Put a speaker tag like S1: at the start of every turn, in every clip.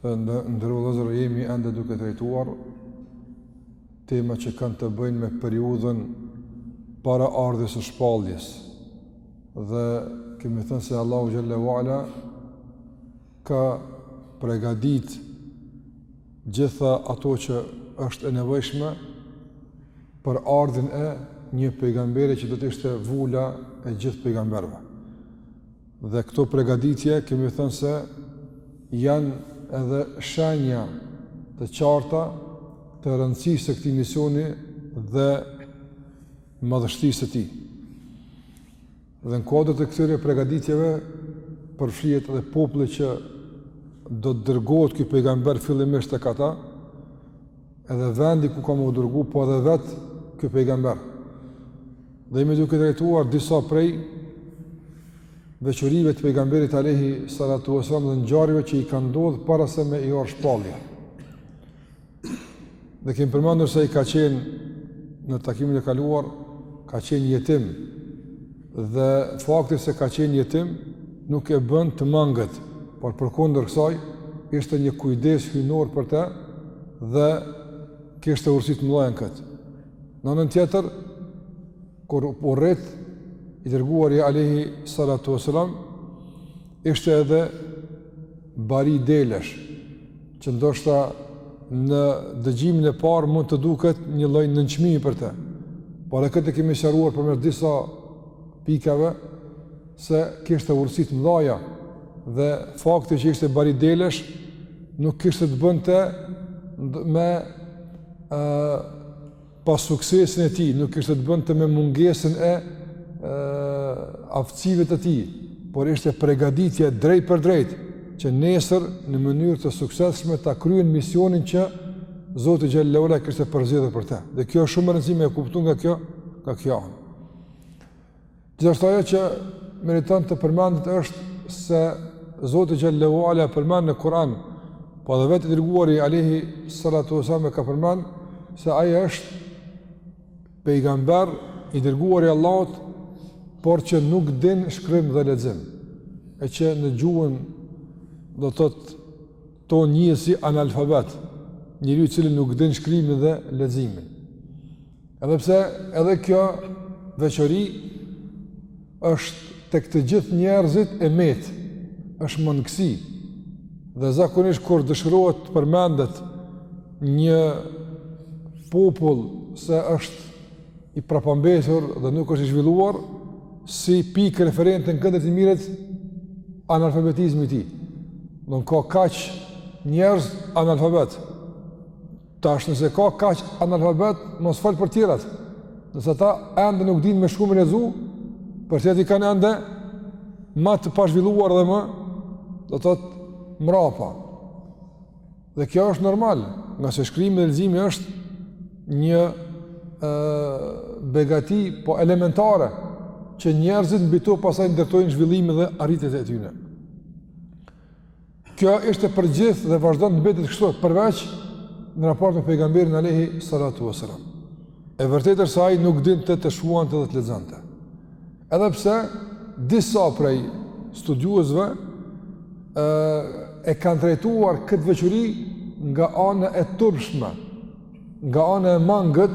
S1: Të nderuar vëllezër jemi ende duke trajtuar tema që kanë të bëjnë me periudhën para ardhjes së shpalljes dhe kemi thënë se Allahu xhel-le ue ala ka pregaditë gjitha ato që është e nevojshme për ardhjen e një pejgamberi që do të ishte vula e gjithë pejgamberëve. Dhe këto pregaditje kemi thënë se janë edhe shenja të qarta të rëndësisë së këtij misioni dhe madhështisë së tij. Dhe në kuadër të këtyre pregaditjeve përfshihet edhe populli që do të dërgohet ky pejgamber fillimisht tek ata, edhe vendi ku ka me u dërgu, po edhe vetë ky pejgamber. Dhe jemi duke trajtuar disa prej veçorive të pejgamberit alejhi salatu ue selam dhe ngjarjeve që i kanë ndodhë para se me i ardhë shpallja. Dhe kemi përmendur se ai ka qenë në takimin e kaluar, ka qenë jetim dhe fakti se ka qenë jetim nuk e bën të mangët, por përkundër kësaj, ishte një kujdes hyjnor për te dhe kishte urtësi të mëdha në këtë. Në anën tjetër, kur u rrit i dërguari alejhi salatu ue selam ishte edhe bari delesh që ndoshta në dëgjimin e parë mund të duket një lloj nënçmimi për të. Po e këtë e kemi sqaruar përmes disa pikave se kishte urtësi të mëdha dhe fakti që ishte bari delesh nuk kishte të bënte me ë pasuksesin e tij, nuk kishte të bënte me mungesën e ë aftësive të tij, por ishte pregaditje e drejtpërdrejtë që nesër në mënyrë të suksesshme ta kryen misionin që Zoti xhel-le ue ala e kishte përzgjedhur për të. Dhe kjo është shumë e rëndësishme me e kuptu nga kjo, nga kjo. Gjithashtu ajo që meriton të përmendet është se Zoti xhel-le ue ala e përmend në Kur'an, po edhe vetë i dërguari alejhi salatu ue selam e ka përmend se ai është pejgamber i dërguari i Allahut, por që nuk din shkrim dhe lexim. E që në gjuhën do të thotë tonë njihet si analfabet, njeriu i cili nuk din shkrimin dhe leximin. Edhe pse edhe kjo veçori është tek të gjithë njerëzit e met, është mangësi. Dhe zakonisht kur dëshirohet të përmendet një popull se është i prapambetur dhe nuk është i zhvilluar, si pikë referente në këtë të mirret analfabetizmi i tij. Domethënë ka kaq njerëz analfabet. Tash nëse ka kaq analfabet, mos fol për tjerat. Nëse ata ende nuk dinë me shkru me lexu, për tjerat i kanë ende më të pazhvilluar dhe më do të thotë mrapa. Dhe kjo është normal, nga se shkrimi dhe leximi është një ë begati po elementare që njerëzit mbi to pastaj ndërtojnë zhvillimin dhe arritjet e tyre. Kjo ishte për gjithë dhe vazhdon të mbetet kështu përveç në raport me pejgamberin alayhi salatu wasalam. E vërtetë se ai nuk dinte të shkruante dhe të lexonte. Edhe pse disa prej studiuesve e kanë trajtuar këtë veçori nga ana e turpshme, nga ana e mangët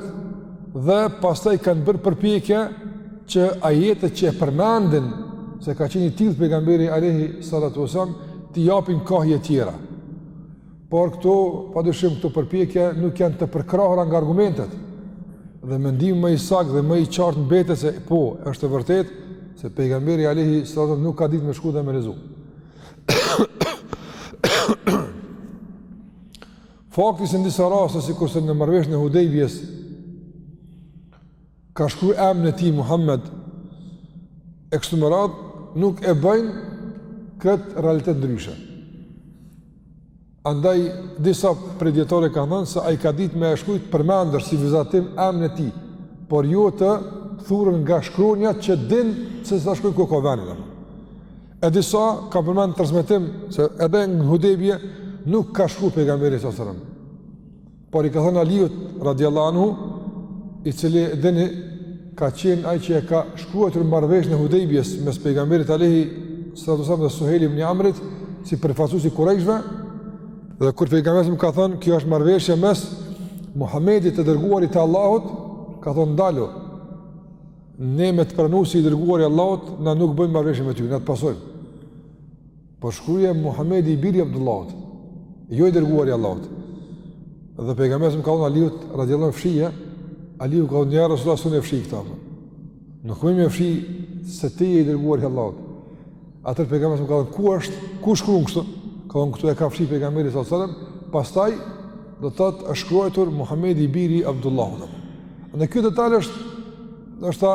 S1: dhe pastaj kanë bërë përpjekje që ajetet që e përmendin se ka qenë i tillë pejgamberi alayhi salatu wasallam t'i japin kahje tjera. Por këto padyshim këto përpjekje nuk janë të përkrahura nga argumentet. Dhe mendimi më i saktë dhe më i qartë mbetet se po, është e vërtetë se pejgamberi alayhi salatu wasallam nuk ka ditë me shkru dhe me lexu. Fakti se në disa raste sikurse në marrëveshjen e Hudejbjes ka shkruar emrin e tij Muhammed e kështu me radhë nuk e bëjnë këtë realitet ndryshe. Andaj disa prej dijetarëve kanë thënë se ai ka ditë me e shkruajt përmendësh si vizatim emrin e tij, por jo të thurun nga shkronjat që din se si ta shkruaj ku ka vënë. E disa kanë përmend transmetim se edhe në Hudejbje nuk ka shkru pejgamberi alayhi salam. Por i ka thënë Aliut, radiallahu anhu, i cili domethënë ka qenë ai që e ka shkruajtur marrëveshjen e Hudejbjes mes pejgamberit alayhi salatu wasalam dhe Suhejl ibni Amrit, si përfaqësues i kurejshve, dhe kur pejgamberi ka thënë, kjo është marrëveshje mes Muhammedit të dërguarit të Allahut, ka thënë ndalu, Ne me të pranu si i dërguar i Allahut, na nuk bëjmë marrëveshje me ty, na të pasojmë. Por shkruje Muhammedi i biri i Abdullahut, jo i dërguar i Allahut. Dhe pejgamberi ka thënë Aliut, radiallahu anhu fshije, Aliu ka thënë ja Resulallah s'un e fshij këta. Nuk bën me fshi se ti je i dërguar i Allahut. Atëherë pejgamberi ka thënë, ku është, ku shkruan kështu? Ka thënë këtu e ka fshi pejgamberi sallallahu alajhi wasallam, pastaj do të thotë është shkruajtur Muhamedi i biri Abdullahut. Ky detaj është ndoshta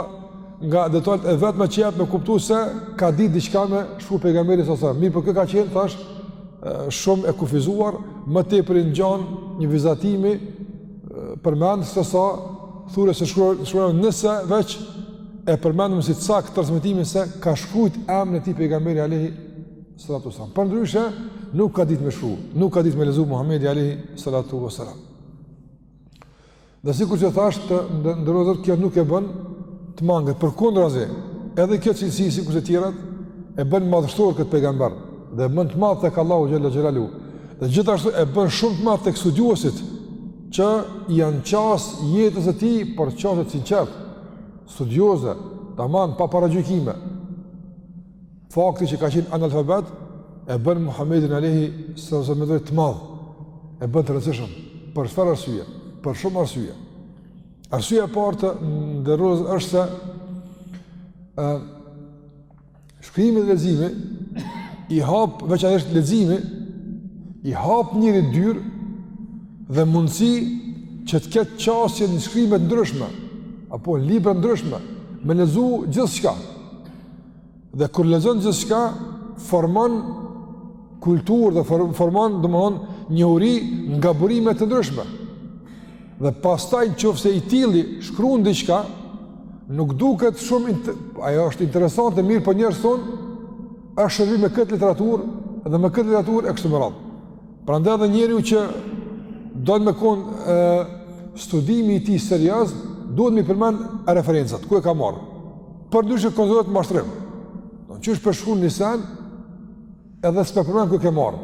S1: nga detajet e vetme që jep me kuptu se ka ditë diçka me shkru pejgamberi sallallahu alajhi wasallam. Mirë, por kjo ka qenë tash shumë e kufizuar, më tepër i ngjan një vizatimi përmend sesa thua se shkruan nëse veç e përmendëm si të saktë transmetimin se ka shkruajt emrin e tij pejgamberi alayhi salatu wasalam. Përndryshe nuk ka ditë me shkru, nuk ka ditë me lexu Muhamedi alayhi salatu wasalam. Dhe sikur që thashë të nderuar, kjo nuk e bën të mangët, përkundrazi, edhe kjo cilësi sikur të tjerat, e bën madhështor këtë pejgamber, dhe e bën të madh tek Allahu xhele xhelaluhu, Dhe gjithashtu e bën shumë të madh tek studiuesit që i janë qas jetës së tij por qasje të sinqertë, studioze, taman pa paragjykime. Fakti që ka qenë analfabet, e bën Muhammedin alejhi selam të madh, e bën të rëndësishëm, për çfarë arsye, për shumë arsye. Arsyeja e parë të nderuar është se e, Shkrimi dhe leximi, i hap veçanërisht leximi, i hap njeriut dyer dhe mundësi që të ketë qasje në shkrime të ndryshme, apo në libra të ndryshme, me lexu gjithçka. Dhe kur lexon gjithçka, formon kulturë dhe formon, domethënë, njohuri nga burime të ndryshme. Dhe pastaj nëse i tilli shkruan diçka, nuk duket shumë ajo është interesante, mirëpo njerëzit thonë është shërby me këtë literaturë dhe me këtë literaturë e kështu me radhë. Prandaj edhe njeriu që don me kon ë studimi i tij serioz, duhet me i përmend referencat ku e ka marrë. Përndryshe konsiderohet mashtrim. Do të thosh po shkruan ni sen, Edhe s'pe përmend ku e ke marrë.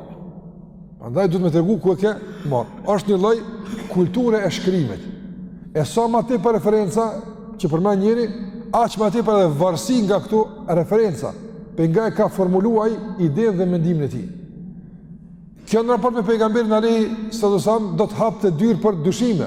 S1: Prandaj duhet me tregu ku e ke marrë. Është një lloj kulture e shkrimit. E sa më te për referenca që përmend njeri, aq më tepër edhe varësi nga këto referenca. Prej nga e ka formuluar idenë dhe mendimin e tij. Kjo në raport me pejgamberin alejhi selam do të hapte dyer për dyshime.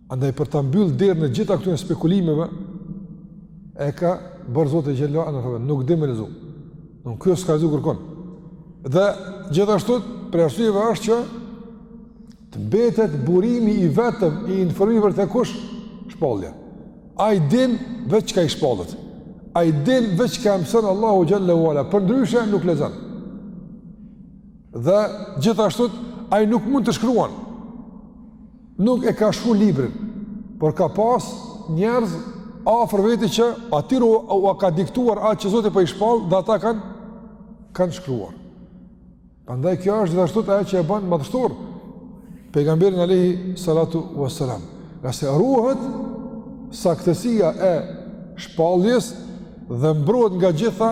S1: Andaj për ta mbyllë derën e gjitha këtyre spekulimeve e ka bërë Zoti xhelalu anhu nuk di me lexu. Nuk kjo s'ka lexu kurkon. Dhe gjithashtu prej arsyeve është që të mbetet burimi i vetëm i informimit për të kush shpallja. Ai din veç çka i shpallet. Ai din veç çka e mëson Allahu xhelalu ala. Përndryshe nuk lexon. Dhe gjithashtu ai nuk mund të shkruan. Nuk e ka shkru librin, por ka pas njerëz afër veti që atyre u, u ka diktuar atë që Zoti po i shpall dhe ata kanë kanë shkruar. Prandaj kjo është gjithashtu ajo që e bën madhështor pejgamberin alayhi salatu wassalam. Ngase ruhet saktësia e shpalljes dhe mbrohet nga t'gjitha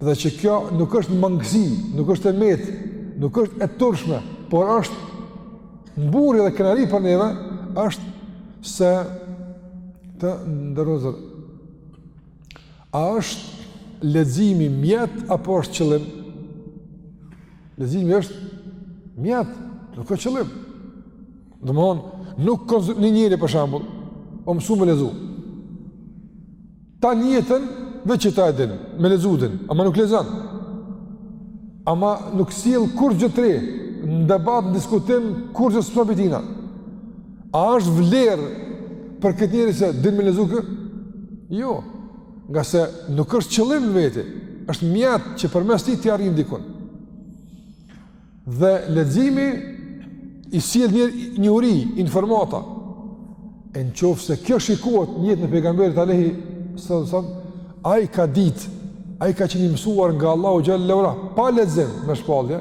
S1: dhe që kjo nuk është mangësi, nuk është e metë, nuk është e turpshme, por është mburrje dhe krenari për neve, është, të nderuar. A është leximi mjet apo është qëllim? Leximi është mjet, nuk është qëllim. Domethënë, nuk konzum... një njeri për shembull, o mësu me lexu. Ta njëtën, veç që ta e din, me lexu din, ama nuk lexon. Ama nuk sjell kurrgjë t're, në debat, në diskutim, kurrgjë s'ke prej tina. A është vlerë për këtë njeri se din me lexu ky? Jo, ngase nuk është qëllim n'veti, është mjet që përmes tij të arrin dikun. Dhe leximi i sjell njohuri, informata. E në qofë se kjo shikohet n'jetën e pejgamberit alejhi selam, ai ka ditë, ai ka qenë i mësuar nga Allahu xhel-le ve ala, pa lexim me shpallje,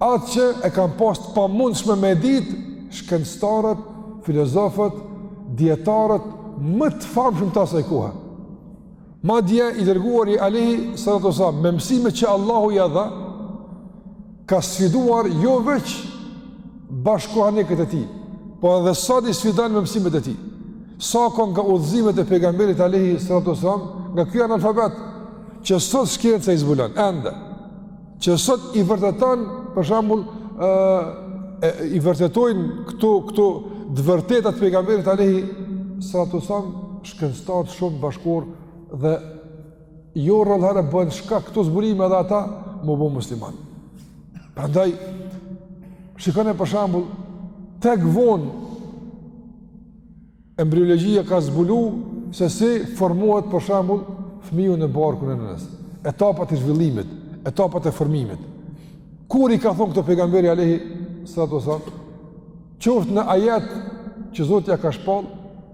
S1: atë që e kanë pas të pamundshme me ditë, shkencëtarët, filozofët, dijetarët, më të famshëm të asaj kohe. Madje i dërguari alejhi salatu wassalam me mësimet që Allahu ia dha ka sfiduar jo veç bashkëkohanikët e tij, por edhe sot i sfidon me mësimet e tij. Sa ka nga udhëzimet e pejgamberit alejhi salatu wassalam nga ky analfabet që sot shkenca i zbulon ende. Që sot i vërteton, për shembull, ë i vërtetojnë këto këto të vërteta t' pejgamberit alayhi salatu sallam shkencëtarë shumë bashkëkohorë dhe jo rrallëherë bëhen shkak këto zbulime edhe ata m'u bo muslimanë. Prandaj, shikoni për shembull, tek vonë Embriologjia ka zbulu se si formohet për shembull fëmiu në barkun e nënës. Etapat e zhvillimit, etapat e formimit. Kur i ka thonë këto pejgamberi alejhi salatu wassalam? Qoftë në ajete që Zoti ia ka shpall,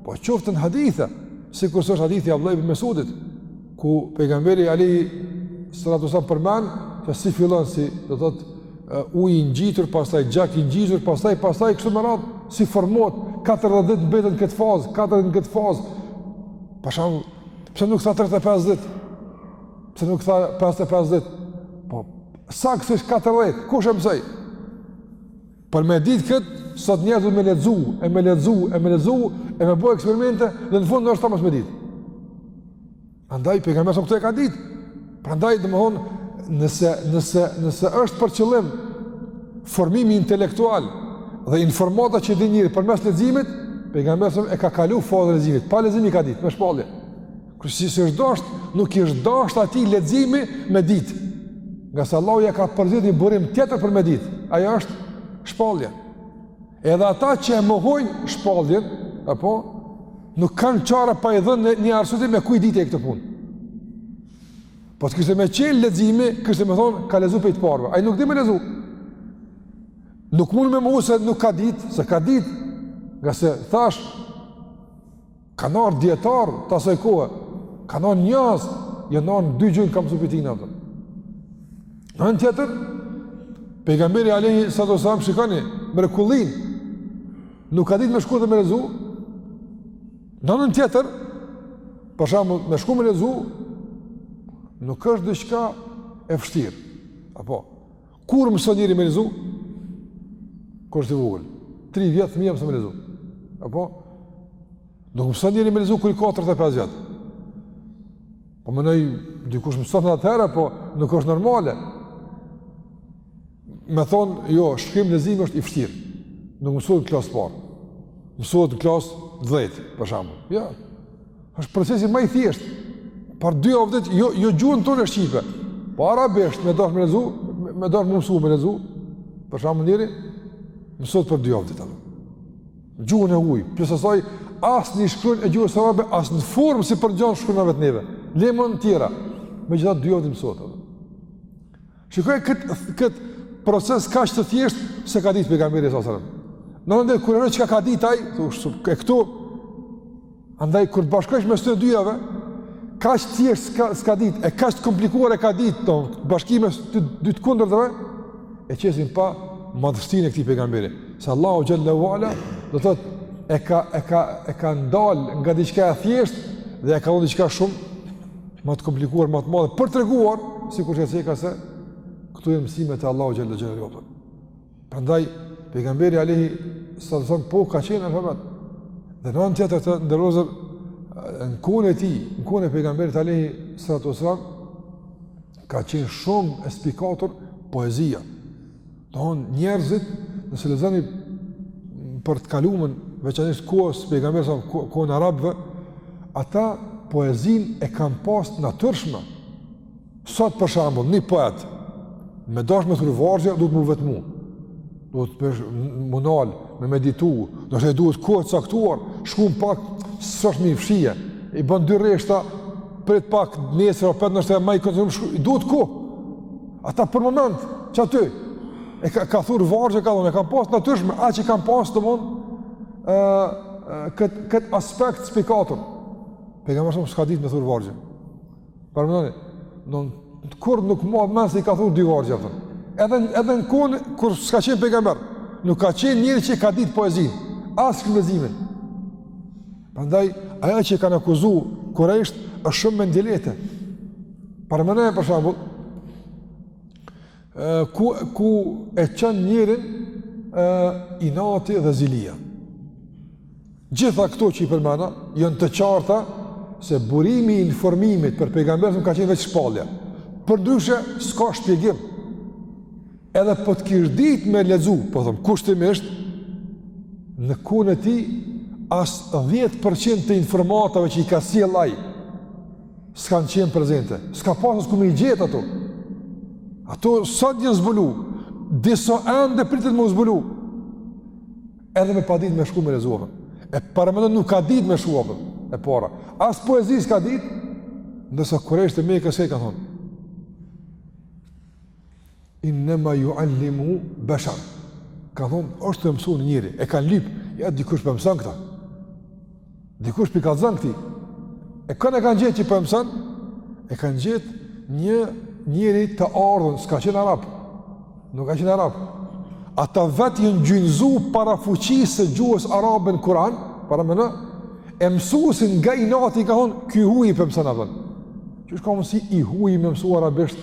S1: po qoftë në hadithe, sikurse është hadithi i Abdullah ibn Mesudit. Ku pejgamberi alejhi salatu salam përmend se si fillon si, do thotë ujë i ngjitur, pastaj gjak i ngjitur, pastaj pastaj kështu me radhë si formohet 40 ditë mbet në këtë fazë, 40 në këtë fazë. Për shembull, pse nuk tha 35 ditë? Pse nuk tha 55 ditë? Po saktësisht 40, kush e mësoi? Për me ditë këtë, sot njerëz duhet me lexu, e me lexu, e me lexu, e me bo eksperimente dhe në fund ndoshta mos me ditë. Andaj pejgamberi sa këto e ka ditë. Prandaj domthon nëse nëse nëse është për qëllim formimi intelektual dhe informata që di njeri përmes leximit, pejgamberi e ka kalu fazën e leximit. Pa lexim i ka ditë, me shpallje. Kurse s'i është dasht, nuk i është dasht atij leximi me ditë. Ngase Allahu ja ka përzgjedh një burim tjetër për me ditë. Ajo është shpallja. Edhe ata që e mohojnë shpalljen, apo, nuk kanë çare pa i dhënë një arsyetim ku i dite këto punë. Po të kishte me qenë leximi, kishte me thonë, ka lexu prej të parëve. Ai nuk di me lexu. Nuk mund me mohu se nuk ka ditë, se ka ditë. Ngase thash, Kanë ardhur dijetarë të asaj kohe. Kanë ardhur njerëz, janë ardhur dy gjë kam subitin atë. Në anë tjetër, pejgamberi alejhi salatu ves-selam, shikoni, mrekullinë, nuk ka ditë me shkru dhe me lexu, në anë tjetër, për shembull, me shkru me lexu, nuk është diçka e vështirë, apo, Kur mëson njeri me lexu? Kur është i vogël. 3 vjet fëmija mëson me lexu. Apo nuk mëson njeri me lexu kur i ka 35 vjet. Po menoj, dikush mëson atëherë, po nuk është normale. Me thonë, jo, shkrim-leximi është i vështirë. Nuk mësohet në klasë parë. Mësohet në klasë dhjetë, për shembull. Jo. Është procesi më i thjeshtë. Për dy javë ditë jo jo gjuhën tonë shqipe. Po arabisht me dasht me lexu, me dasht me mësu me lexu. Për shembull njeri mësohet për dy javë ditë apo. Gjuhën e huaj, plus asaj asnjë shkronjë e gjuhës arabe as në formë s'i përngjan shkronjave të neve. Le mo tjera. Megjithatë dy javë ditë mësohet. Shikoj kët kët proces kaq të thjeshtë s'e ka ditë pejgamberi alejhi selam. Në ndër kur ajo çka ka ditë ai, thash e këtu. Andaj kur të bashkosh mes të dyjave, kaq të thjeshtë s'ka s'ka ditë, e kaq të komplikuar e ka ditë ton bashkimi mes dy të kundërtave e qesin pah madhështinë e këtij pejgamberi. Se Allahu xhele ve ala do të thotë e ka e ka e ka ndal nga diçka e thjeshtë dhe i ka dhënë diçka shumë më të komplikuar, më të madhe, për të reguar, si kur që e ceka se, këtu e mësimet e Allahu Gjellë Gjellë Gjellë Gjellë. Përndaj, pejgamberi Alehi, së të thonë, po, ka qenë në fëmet. Dhe në anë tjetër të ndërrozër, në kone ti, në kone pejgamberi të Alehi, së të thonë, ka qenë shumë e spikatur poezia. Domethënë njerëzit, nëse lexoni për të kalumen veçanërisht kohës së pejgamberit alejhi selam, kohën e arabëve, ata poezinë e kanë pas natyrshme. Sot për shembull, një poet me dash me thurë vargje, duhet m'u vetmu. Duhet për shembull m'u nal me meditu, ndoshta i duhet kohë e caktuar, shkrun pak, s'është mirë, fshije. I bën dy rreshta prit pak nesër opet ndoshta më i konsum, i duhet kohë. Ata për moment, qaty, e ka, ka thurë vargje, ka dhune, e kanë pas natyrshme, aq e kanë pas të mund, këtë kët aspekt të spikatur. Pejgamberi alejhi selam s'ka ditë me thurë vargje. Paramendoni, kurrë nuk ma men se i ka thurë dy vargje, për. Edhe, edhe në kohën, kur s'ka qenë pejgamber, nuk ka qenë njeri që e ka ditë poezinë, as shkrim-leximin. Prandaj, ajo që e kanë akuzu kurejshët është shumë mendjelehtë. Paramendoni për shembull ku ku e çon njerin inati dhe zilia. Gjitha këto që i përmena, janë të qarta se burimi i informimit për pejgamberin alejhi selam ka qenë veç shpallja. Përndryshe, s'ka shpjegim. Edhe po të kish ditë me lexu, po thom, kushtimisht, në kohën e tij, as 10% të informatave që i ka sjell ai, s'kanë qenë prezente, s'ka pas as ku me i gjetë ato. Ato sot janë zbulu, disa ende pritet me u zbulu, edhe me pas ditë me shkru me lexu. E paramendon nuk ka ditë me shkru, e para. As poezi s'ka ditë, ndërsa kurejshët e Mekës i kanë thonë. Innema juallimuhu beshar. Kanë thonë, është tu e mësu një njeri, e kanë lypë, ja dikush po e mëson këtë. Dikush po i kallëzon këtij. E kanë e kanë gjetë që po e mëson, e kanë gjetë një njeri të ardhun, s'ka qenë arab, nuk ka qenë arab. Ata vetë janë gjunjëzu para fuqisë së gjuhës arabe në Kur'an, paramendo, e mësusin nga inati kanë thonë, ky i huji po e mëson, a thonë. Qysh ka mundësi i huji me mësu arabisht,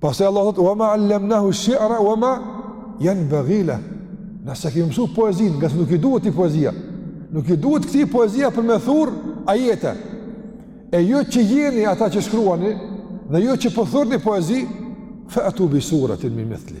S1: Pastaj Allah thotë: "Wa ma 'allamnahu ash-shi'ra wa ma yanbaghi la." Ne s'ia kemi mësuar poezinë, ngase nuk i duhet atij poezia. Nuk i duhet këtij poezia për me thur ajete. E ju që jeni ata që shkruani dhe ju që po thurni poezi, fa'tu bi suratin min mithli.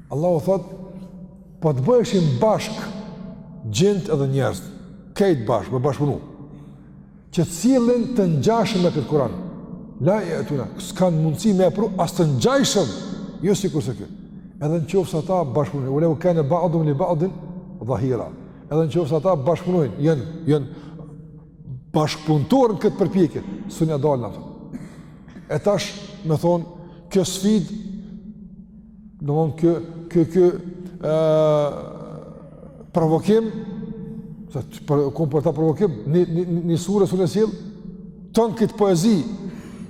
S1: Allahu thot, po të bëheshin bashk xhind edhe njerëz, krejt bashk, me bashkëpunu, që të sjellin të ngjashëm me këtë Kur'an. La je'tune, s'kan mundësi me e pru as të ngjashëm, jo sikurse ky. Edhe në qoftë se ata bashkëpunojnë, ue leu kane ba'duhum li ba'din dhahira. Edhe në qoftë se ata bashkëpunojnë, janë janë bashkëpunëtorë në këtë përpjekje, sun ia dalin ata. E tash, domethënë, kjo sfidë Domethon kë, kë, kë, e, provokim, se të për, u kon për ta provokim, një, një, një surë e surë e silë, tonë këtë poezi,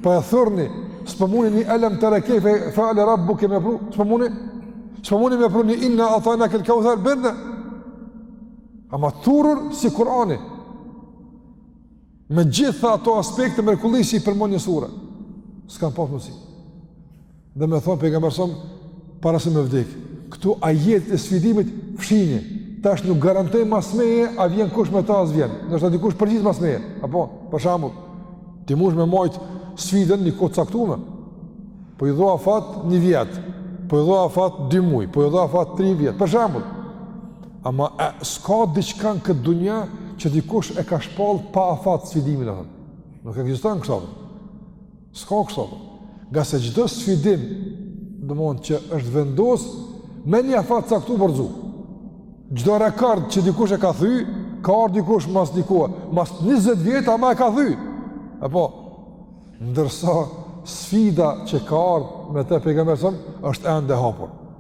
S1: po e thurni, s'po muni një elem tere kejfe feale rabbuke me pru, s'po muni, s'po muni me pru një inna atajnakel keuther, bjerne, ama thurur si Kurani, Me gjitha ato aspekte mrekullie që i përmon një sure, s'kan pas mundsi. Dhe me thonë, Pejgamberi a.s., para se me vdekë, këto ajetet e sfidimit fshini, tash nuk garantoj mas meje, a vjen kush me ta a s'vjen, ndoshta dikush përgjigjet mas meje, apo, për shambull, ti mush me majtë sfidën një kohë caktume, po i dho afat një vjet, po i dho afat dy muj, po i dho afat tri vjet, për shambull, Ama e s'ka diçka në këtë dunja që dikush e ka shpall pa afat sfidimin atë. Nuk ekziston kështu. S'ka kështu. Ngase çdo sfidim, domthon që është vendos me një afat caktu borxhu. Çdo rekord që dikush e ka thy, ka ardh dikush mas dikuj, mas 20 vjet ama e ka thy. Apo ndërsa sfida që ka ardh me të Pejgamberi a.s. është ende e hapur.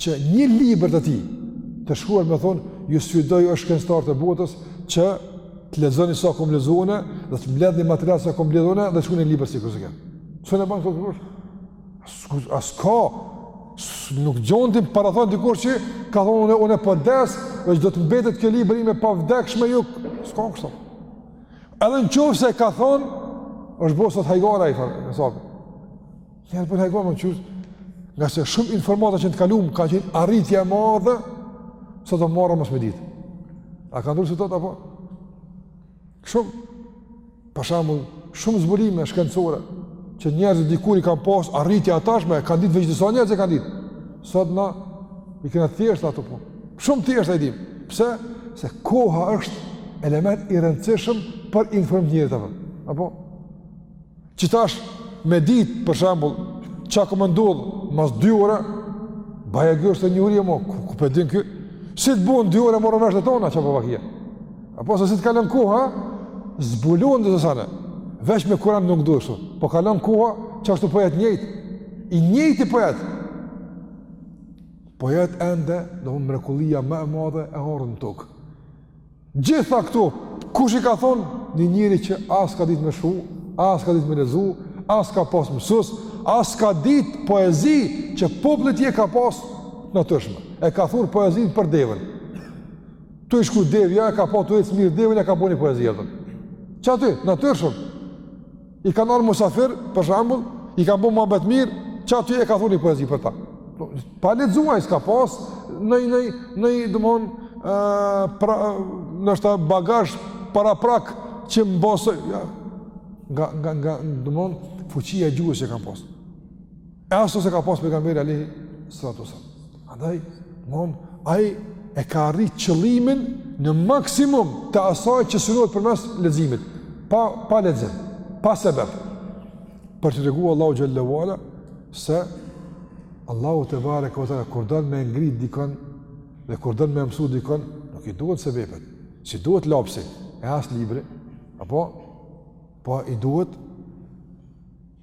S1: që një libër të tij të shkruar me thon ju sfidoj o shkencëtarë të botës që të lexoni sa kom lexu dhe të mbledhni material sa kom mbledh dhe shkruani një libër sikur s'ka. Ço ne bën këto kush? S'ka, s'ka, nuk gjon ti para thon dikush që ka thonë unë unë po des, veç do të mbetet kjo libër ime pavdekshme, jo. S'ka kështu. Edhe në qoftë se ka thonë, është bo sot hajgare i thonë, në sabë. Njeri për hajgare me qesh, ngase shumë informata që në të kalumë, ka qenë arritje e madhe, sot është marre mos me ditë. A ka ndurë si të të apo? Shumë, për shambull, shumë zbulime shkencore, që njerëzit dikur i kanë pas arritja atashme, e kanë ditë veç disa njerëz e kanë ditë. Sot na i kena thjeshta ato po. Shumë thjesht i dim. Pse? Se koha është element i rëndësishëm për informim të njerëzve. Apo Qe tash me ditë, për shembull, çka ka me ndodh mas 2 orë, baja kjo është njohuri, more, ku, ku po din ky? Si të bën 2 orë marrin vesh tona çka bo vaki. Apo se si të kalon koha, zbulon disa sene, veç me Kuran nuk ndodh kshtu, po kalon koha, qashtu po jet njëjtë, i njëjti po jet, po jet ende, domethon mrekullia më e madhe e ardhun në tokë, Gjitha këto, kush i ka thonë një njeri që as ka ditë me shkru, as ka ditë me lexu, as ka pas mësus, as ka ditë poezi që populli i tij e ka pas natyrshme. E ka thurë poezin për deven. Tu i shku devja, e ka pa tu ec mirë deven, e ka bo një poezi aty. Qaty, natyrshëm. I kanë ardh musafir, për shambull, i kanë bo muhabet mirë, qaty e ka thurë ni poezi për ta. Po, pa lexuar, s'ka pas, noj, noj, noj, domethonë, pra, ndoshta bagazh paraprak që më basë, ja, nga, nga, nga, domethonë, fuqia e gjuhës që kanë pas. E aso s'ka pas pejgamberi alayhi salatu wasallam. Andaj, domethonë ai e ka arrit qëllimin në maksimum të asaj që synohet përmes leximit, pa pa lexim, pa sebep. Për të tregu Allahu xhel-le ve ala se Allahu tebareke ve teala kur don me ngrit dikon dhe kur don me mësu dikon, nuk i duhet sebepet, s'i duhet lapsi e as libri, apo po i duhet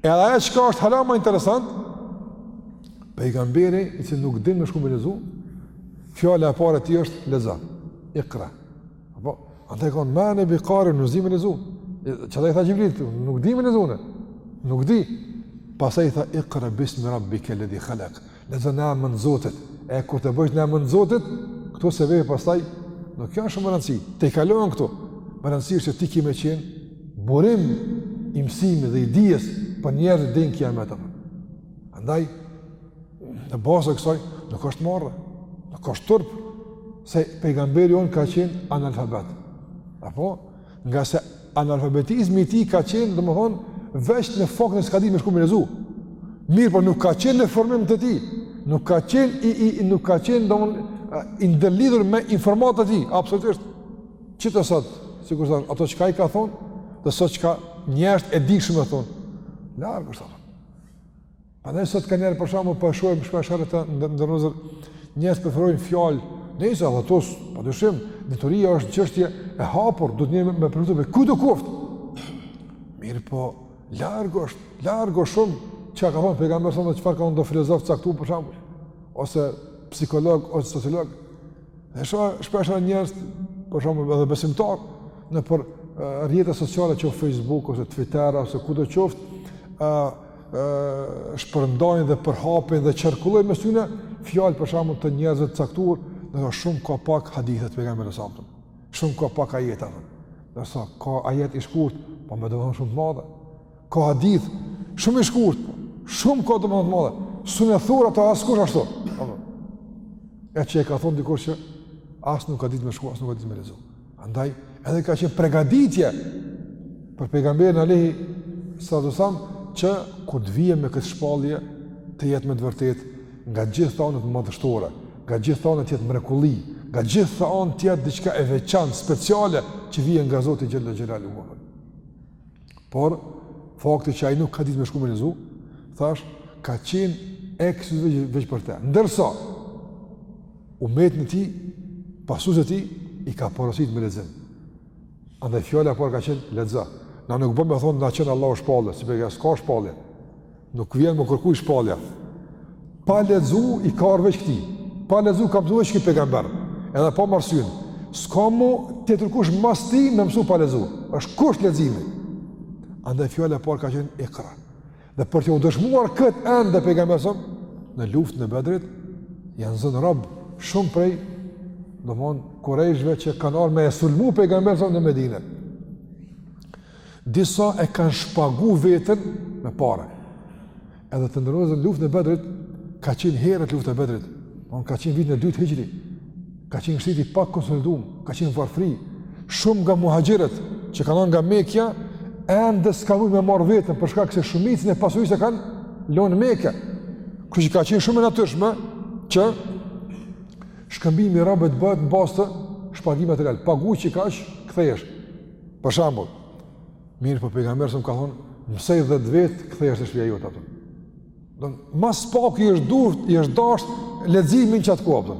S1: Edhe ajo çka është hala ma interesant, pejgamberi i cili nuk din me shkru me lexu, fjala e parë e tij është lexo, ikra. Apo, ata e konë, ma ene bi kari, nuk di me lexu, çka i tha Xhibrilit, nuk di me lexu unë, nuk di. Pastaj i tha, ikra bismi rabbikel-ledhi khalak, Lexo në emër të Zotit. E kur të bësh në emër të Zotit, këto sebepe pastaj nuk janë shumë me rëndësi. T'i kalon këto. Me rëndësi është që ti ki me qen burim i mësimit dhe i dijes për njerëz deri n'kijamet. Andaj në bazë të kësaj nuk është marre. Nuk është turp se pejgamberi jonë ka qen analfabet. Apo Ngase analfabetizmi i tij ka qenë, domethonë, veç në fakt që s'ka dit me shkru me lexu. Mirëpo nuk ka qenë në formim të tij. Nuk ka qenë, i, i, nuk ka qenë, domethonë i ndërlidhur me informatat e tij. Absolutisht. Qito sot, sikur thonë, ato çka i ka thonë, dhe sot çka njerëzit e dijshëm thonë. Larg është ato. A ne sot nganjëherë për shkakun po e shohim shpesh herë të ndërrozur njerëz që preferojnë fjalë, nëse ato tos, pa dyshim, dituria është çështje e hapur, duhet me përfitu kudo qoftë. Mirëpo larg është, larg shumë çka ka thënë pejgamberi a.s. dhe çfarë ka thonë ndonjë filozof i caktuar për shembull, ose psikolog ose sociolog. Dhe shoh shpesh herë njerëz për shembull edhe besimtarë nëpër rrjete sociale që Facebook ose Twitter ose kudo qoftë, ë shpërndajnë dhe përhapin dhe qarkullojnë me syne, fjalë për shembull të njerëzve të caktuar, dhe në shumë ka pak hadithe të pejgamberit alejhi selam, shumë ka pak ajete, ndërsa ka ajet i shkurt, po me domethënie shumë të madhe, ka hadith shumë i shkurt, shumë ka domethënie të madhe, s'un e thur ato askush ashtu, e që e ka thonë dikush që as nuk ka ditë me shkru, as nuk ka ditë me lexu. Andaj, edhe ka qenë pregaditje për pejgamberin alejhi salatu wasallam që kur të vijen me këtë shpallje të jetë me të vërtetë nga gjithë të anët madhështore, nga gjithë të anët të jetë mrekulli, nga gjithë të anët të jetë diçka e veçantë, speciale që vijen nga Zoti xhel-le xhelaluhu. Por, fakti që ai nuk ka ditë me shku me lexu, thash, ka qenë ekskluziv veç për te. Ndërsa, umetin e tij, pasusit e tij, i ka porosit me lexim. Andaj fjala e parë ka qenë lexo. Na nuk bon me thonë, na qenë Allahu shpallë, si pejgamber, s'ka shpallje. Nuk vjen më kërkuj shpallja. Pa lexu i ka ardh veç këtij. Pa lexu ka mësu veç ky pejgamber. Edhe pa marrë sysh. S'ka mo tjetërkush mas tij me mësu pa lexu. është kusht leximi. Andaj fjala e parë ka qenë ikra. Dhe për të dëshmuar këtë ende edhe pejgamberi a.s., në luftën e Bedrit, janë zënë robë shumë prej, domethon, kurejshve që kanë ardh me e sulmu pejgamberin a.s. në Medine. Disa e kanë shpagu vetën me pare. Edhe te domethon luftën e Bedrit, ka qenë herët lufta e Bedrit. On, ka qenë viti i dytë hixhri. Ka qenë shteti pak konsolidum, ka qenë varfri. Shumë nga muhaxhirët që kanë ardh nga Mekja, ende s'ka mujtë me marrë vetën, për shkak se shumicën e pasurisë e kanë lonë n'Meke. Kështu që ka qenë shumë e natyrshme që shkëmbimi i robëve t'bëhet në bazë t'shpagimit material. Paguj kaq, kthehesh. Për shembull, mirëpo pejgamberi a.s. ka thon, mësoj 10 vetë, kthehesh te shpija jote apo. Don, mas pak i është duft, i është dashur leximi n'qat kohë apo.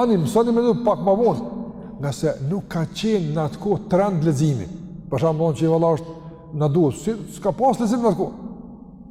S1: Ani mësoni edhe pak më vonë, nëse nuk ka qenë në atë kohë trend leximi. Për shembull, që vallah ç'na duhet, si s'ka pas lexim në atë kohë.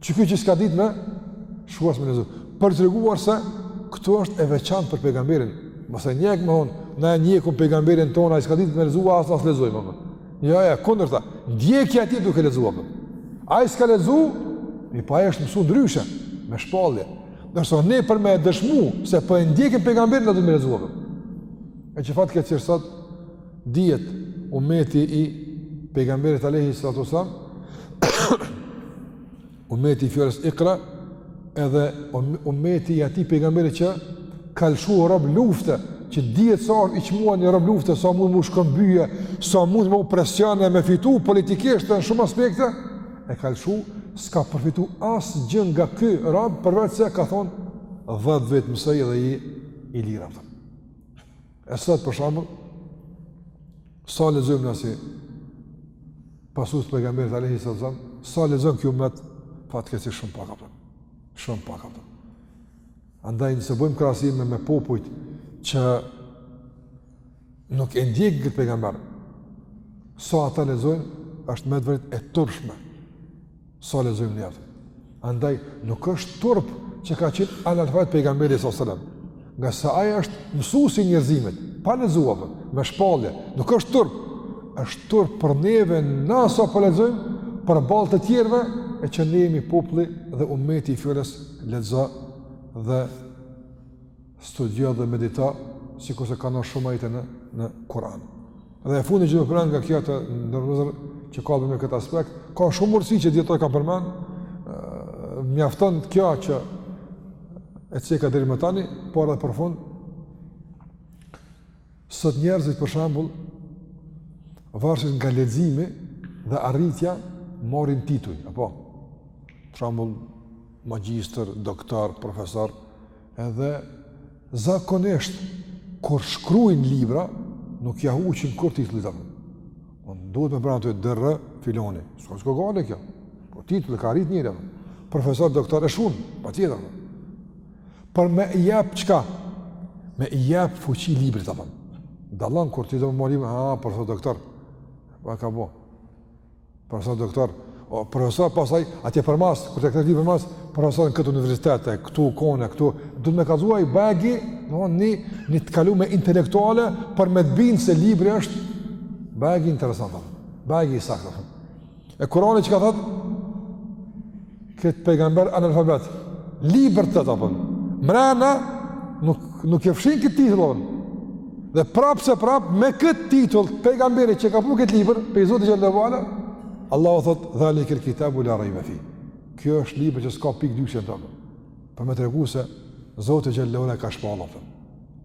S1: Që kjo që s'ka ditë me shkru as me lexu. Për treguar se, këtu është e veçantë për pejgamberin. Mos ndokush me thonë, na e ndjekim pejgamberin tona, ai s'ka ditë me lexu, as as lexojmë, më thonë. Jo, jo, e kundërta, ndjekja e tij duke lexu, më Ai s'ka lexu, mirëpo ai është mësu ndryshe, me shpallje. Ndërsa, ne për me e dëshmu, se po e ndjekim pejgamberin, na duhet me lexu, më E që fatkeqësisht sot, Dihet ummeti i pejgamberit alayhi salatu wasallam ummeti i fjalës ikra edhe ummeti i atij pejgamberi që ka lëshuar rob lufte që dihet sa i çmuar një rob lufte sa mund mu shkëmby sa mund m'u presione me fitu politikisht në shumë aspekte e ka lëshu s'ka përfitu asgjë nga ky rob përveçse ka thonë dhetë vetë mësoji edhe je i lirë E sot për shembull, sa lexojmë na si pasus t'pejgamberit alayhi sallam, sa lexon ky umet fatkeqësisht shumë pak apo. Shumë pak apo. Andaj nëse bëjmë krahasime me popujt që nuk e ndjek këtë pejgamber, sa ata lexojnë është me vërtet e turpshme. Sa lexojmë neve. Andaj, nuk është turp që ka qenë analfabet pejgamberi s.a.s. Ngase ai është mësusi i njerëzimit, pa lexuar, po, me shpallje, nuk është turp. është turp për neve ne sa po lexojmë, përballë të tjerëve, e që ne jemi populli dhe umeti i fjalës lexo dhe studio dhe medito, sikurse ka në shumë ajete në, në Kur'an. Dhe e fundi që do përmend nga kjo të ndërmëzër që ka me këtë aspekt, ka shumë urtësi që dijetarët kanë përmend, mjafton kjo që e ceka deri më tani, por edhe për fund, sot njerëzit për shembull, varësisht nga leximi dhe arritja marrin tituj, apo, për shembull, magjistër, doktor, profesor, Edhe zakonisht kur shkruajnë libra, nuk ja huqin kurr titullit apo. Po duhet me bo atë DR filoni. S'ka s'ka gajle kjo. Po titull e ka arrit njeri. Profesor doktor e shum, patjetër. Por me i jap çka? Me i jap fuqi librit apo. Dallon kur ti do të mori, ha, profesor doktor. Po e ka bo. Profesor doktor, o profesor pastaj, atje përmas, kur të këtë përmas, profesor në këtë universitet, këtu kone, këtu, do të me kallzu një bagi, në onë, një, një të kalume intelektuale, për me të bind se libri është, bagi interesant, bagi i saktë. E Kurani çka thotë? këtë pejgamber analfabet, libër të të përën, mrena nuk, nuk e fshin këtë titullin, dhe prapë se prapë me këtë titull pejgamberi që ka pru këtë libër, prej Zotit xhelle ue ala, Allahu thotë, dhalikel kitabu la rejbe fih, kjo është libër që s'ka pikë dyshimi të përën, për me tregu se Zoti xhelle ue ala e ka shpallë,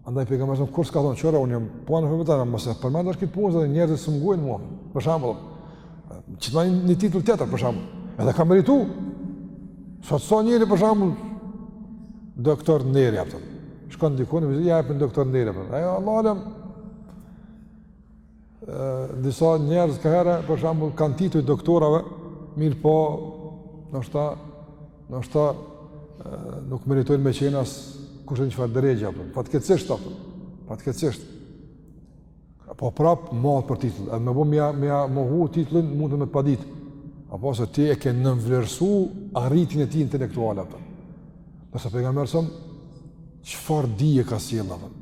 S1: Andaj pejgamberi s.a.s. kurr s'ka thonë çora unë jam po në veten mos e përmendshi këtë punë se njerëzit s'u ngojnë mua. Për shembull, që të marrin një titull tjetër për shembull, edhe e ka meritu. Sa të thonë njëri për shembull doktor nderi apo. Shkon diku në vizë ja për doktor nderi apo. Ai Allahu alem. disa njerëz kaherë për shembull kanë tituj doktorave, mirëpo ndoshta ndoshta nuk meritojnë me qenë as kushedi në çfarë derexhe, për. Po. fatkeqësisht, ta, për. fatkeqësisht. Po prap, madje për titull, edhe me bo m'ja, m'ja mohu titullin, mund të me të padit. Apo se ti e ke nënvlerësu arritjen e tij intelektuale, për. ndërsa pejgamberi s.a.s., çfarë dije ka sjellë, për.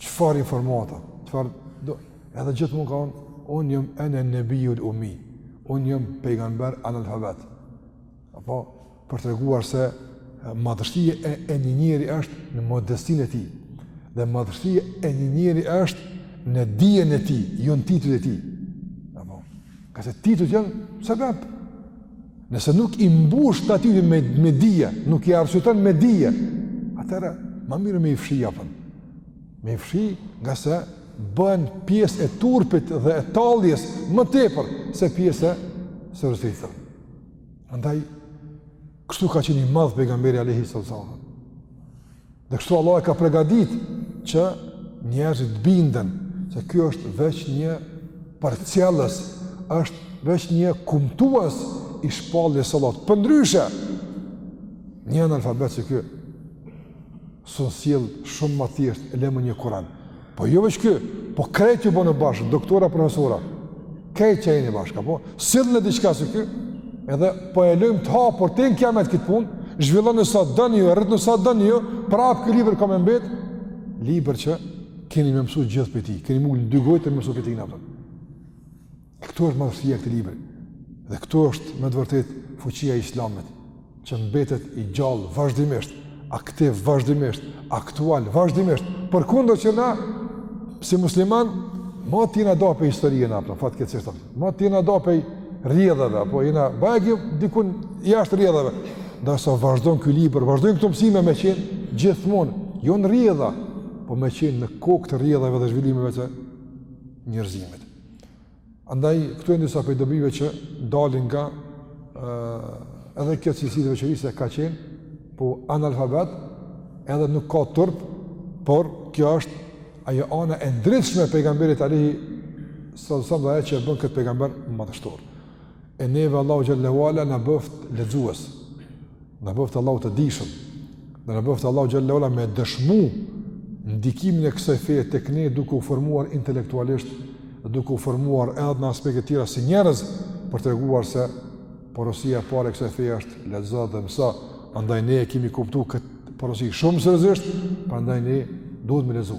S1: Çfarë informata? Çfarë do? Edhe gjithmonë ka thonë, un jam ene nebijjul ummi. Un jam pejgamber analfabet. Apo për të treguar se madhështia e, e një njeriu është në modestinë e tij. Dhe madhështia e një njeriu është në dijen e tij, jo në titujt e tij. Apo, ngase titujt janë sebep. Nëse nuk i mbush ata ti me, me dije, nuk i arsyeton me dije, atëherë, ma mirë me i fshi apo. Me i fshi ngase bëhen pjesë e turpit dhe e talljes më tepër se pjesë e së rëzitëm. Andaj, kështu ka qenë i madh pejgamberi alejhi selam. Dhe kështu Allahu e ka pregadit që njerëzit të binden, se ky është veç një përcjellës, është veç një kumtues i shpalljes së Allahut. Përndryshe, një analfabet si ky, s'un sjell shumë ma thjeshtë, e le më një Kuran. Po jo veç ky, po krejt ju bonu bashkë, doktora, profesora. Krejt që jeni bashkë, po. Sillni diçka si ky, edhe po e lojmë të hapur, teri në kijamet këtë punë, zhvillonu sa doni ju, rritnu sa doni ju, prapë ky libër ka me mbet, libër që keni me mësu gjithë pej tij, keni m'u ul në dy gjunjë e me mësu pej tij apo. Këtu është madhësia e këtij libri. Dhe këtu është me të vërtetë fuqia e Islamit, që mbetet i gjallë vazhdimisht, aktiv vazhdimisht, aktual vazhdimisht. Përkundër që na si musliman ma t'jena da pej historie na apo fatkeqësisht apo. Ma t'jena da pej rrjedhave apo jena bajagi dikun jashtë rrjedhave. Ndërsa vazhdon ky libër, vazhdojnë këto mësime me qenë gjithmonë, jo në rrjedha, po me qenë në kokë të rrjedhave dhe zhvillimeve të njerëzimit. Andaj, këto janë disa pej dobive që dalin nga edhe kjo cilësi dhe veçori se ka qenë, po analfabet, edhe nuk ka turp, por kjo është ajo ana e ndritshme e pejgamberit alejhi selam edhe që e bën këtë pejgamber madhështor. E neve Allahu xhele ve ala na bëft lexues. Na bëft Allahu të dijshëm dhe na bëft Allahu xhele ve ala me dëshmu ndikimin e kësaj feje tek ne duke u formuar intelektualisht, duke u formuar edhe në aspekte të tjera si njerëz për të treguar se porosia e parë e kësaj feje është lexo dhe mëso. Andaj ne e kemi kuptuar këtë porosi shumë seriozisht, prandaj ne duhet me lexu.